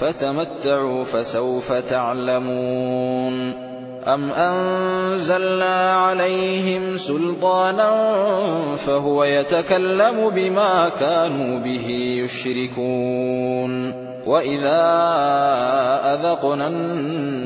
فتمتعوا فسوف تعلمون أم أنزلنا عليهم سلطانا فهو يتكلم بما كانوا به يشركون وإذا أذقنا الناس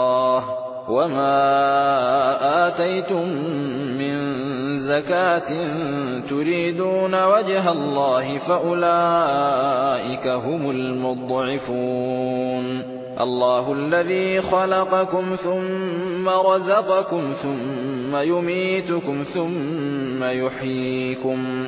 وما آتيتم من زكاة تريدون وجه الله فأولئك هم المضعفون الله الذي خلقكم ثم رزقكم ثم يميتكم ثم يحييكم